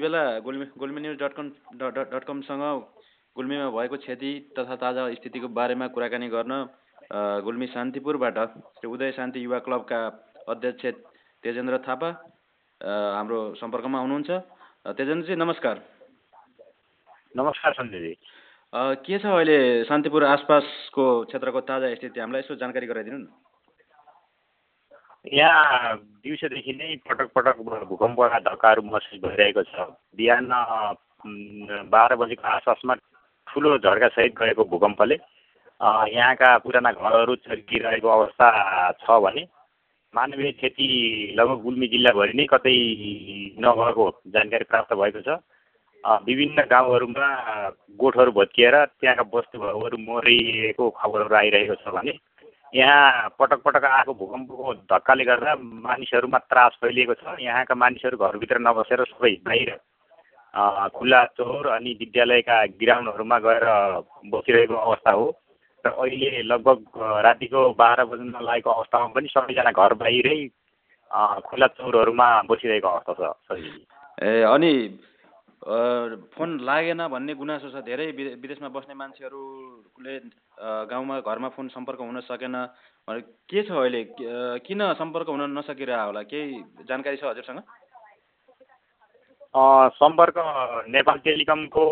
बेला Gulmi Gulmi news dot com dot कमसँग गुल्मीमा भएको क्षति तथा ताजा स्थितिको बारेमा कुराकानी गर्न गुल्मी शान्तिपुरबाट श्री उदय शान्ति युवा क्लबका अध्यक्ष तेजेन्द्र थापा हाम्रो सम्पर्कमा हुनुहुन्छ। तेजेन्द्रजी नमस्कार। नमस्कार सञ्जयजी। के छ अहिले शान्तिपुर आसपासको क्षेत्रको ताजा स्थिति? हामीलाई यसो जानकारी गराइदिनु न। यहाँ दिउँसोदेखि नै पटक पटक भूकम्पका धक्काहरू महसुस भइरहेको छ। बिहान बाह्र बजीको आसपासमा ठुलो झड्कासहित गएको भूकम्पले यहाँका पुराना घरहरू चर्किरहेको अवस्था छ भने मानवीय क्षति लगभग गुल्मी जिल्लाभरि नै कतै नभएको जानकारी प्राप्त भएको छ। विभिन्न गाउँहरूमा गोठहरू भत्किएर त्यहाँका वस्तुहरू मरिएको खबरहरू आइरहेको छ भने यहाँ पटक पटक आएको भूकम्पको धक्काले गर्दा मानिसहरूमा त्रास फैलिएको छ। यहाँका मानिसहरू घरभित्र नबसेर सबै बाहिर खुल्ला चौर अनि विद्यालयका ग्राउन्डहरूमा गएर बसिरहेको अवस्था हो। र अहिले लगभग रातिको बाह्र बज्न लागेको अवस्थामा पनि सबैजना घर बाहिरै खुल्ला चौरहरूमा बसिरहेको अवस्था छ। ए अनि फोन लागेन भन्ने गुनासो छ। धेरै विदेशमा बस्ने मान्छेहरूले गाउँमा घरमा फोन सम्पर्क हुन सकेन। के छ अहिले? किन सम्पर्क हुन नसकिरह होला? केही जानकारी छ हजुरसँग? सम्पर्क नेपाल टेलिकमको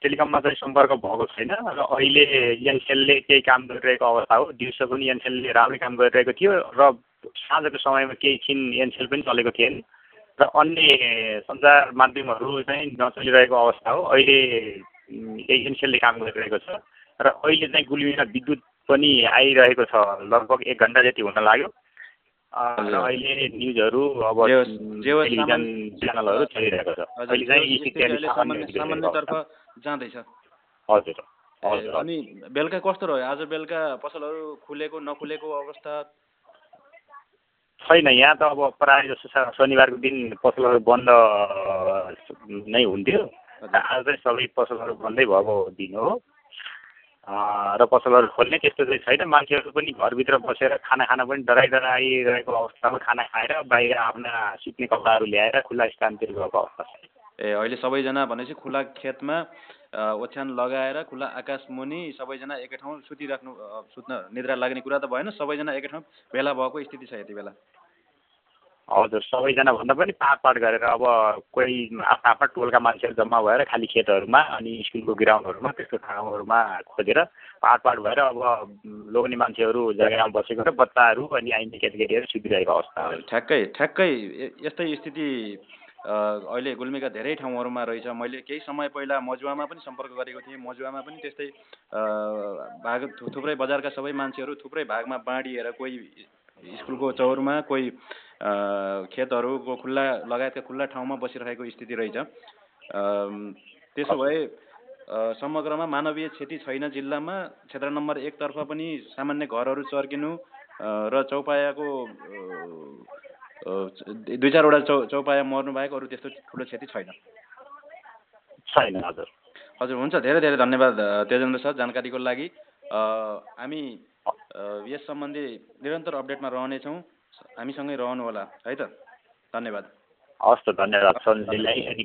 टेलिकममा चाहिँ सम्पर्क भएको छैन। र अहिले एनसेलले केही काम गरिरहेको अवस्था हो। दिउँसो पनि एनसेलले राम्रै काम गरिरहेको थियो। र साँझको समयमा केही छिन एनसेल पनि चलेको थिएन। र अन्य सञ्चार माध्यमहरू चाहिँ नचलिरहेको अवस्था हो। अहिले एनसेलले काम गरिरहेको छ र अहिले चाहिँ गुल्मीमा विद्युत पनि आइरहेको छ लगभग एक घन्टा जति हुन लाग्यो। अहिले न्युजहरू अब टेलिभिजन च्यानलहरू चलिरहेको छ। अहिले चाहिँ जाँदैछ। हजुर। अनि बेलुका कस्तो रह्यो? आज बेलुका पसलहरू खुलेको नखुलेको अवस्था छैन यहाँ त अब प्रायः जस्तो शनिबारको दिन पसलहरू बन्द नै हुन्थ्यो। आज चाहिँ सबै पसलहरू बन्दै भएको दिन हो। र पसलहरू खोल्ने त्यस्तो चाहिँ छैन। मान्छेहरू पनि घरभित्र बसेर खाना खान पनि डराइ डराइरहेको अवस्थामा खाना खाएर बाहिर आफ्ना सुत्ने कपडाहरू ल्याएर खुल्ला स्थानतिर गएको अवस्था छ। ए अहिले सबैजना भनेपछि खुला खेतमा ओछ्यान लगाएर खुला आकाश मुनि सबैजना एकै ठाउँ सुतिराख्नु सुत्न निद्रा लाग्ने कुरा त भएन। सबैजना एकै ठाउँ भेला भएको स्थिति छ यति बेला। हजुर सबैजना भन्दा पनि पाँच पाँच गरेर अब कोही आफ्ना आफ्ना टोलका मान्छेहरू जम्मा भएर खालि खेतहरूमा अनि स्कुलको ग्राउन्डहरूमा त्यस्तो ठाउँहरूमा खोजेर पाँच पाँच भएर अब लोग्ने मान्छेहरू जग्गामा बसेको र बच्चाहरू अनि आइने केटाकेटीहरू सुतिरहेको अवस्था ठ्याक्कै ठ्याक्कै यस्तै स्थिति अहिले गुल्मीका धेरै ठाउँहरूमा रहेछ। मैले केही समय पहिला मजुवामा पनि सम्पर्क गरेको थिएँ। मजुवामा पनि त्यस्तै भाग थुप्रै बजारका सबै मान्छेहरू थुप्रै भागमा बाँडिएर कोही स्कुलको चौरमा कोही खेतहरूको खुल्ला लगायतका खुल्ला ठाउँमा बसिरहेको स्थिति रहेछ। त्यसो भए समग्रमा मानवीय क्षति छैन जिल्लामा। क्षेत्र नम्बर एकतर्फ पनि सामान्य घरहरू चर्किनु र चौपायाको दुई चारवटा चौ चौपाया मर्नु बाहेक अरू त्यस्तो ठुलो क्षति छैन। छैन हजुर। हजुर हुन्छ। धेरै धेरै धन्यवाद तेजेन्द्र सर जानकारीको लागि। हामी यस सम्बन्धी निरन्तर अपडेटमा रहनेछौँ। हामीसँगै रहनु होला है त? धन्यवाद। हवस् त धन्यवाद। सन्जीलाई अनि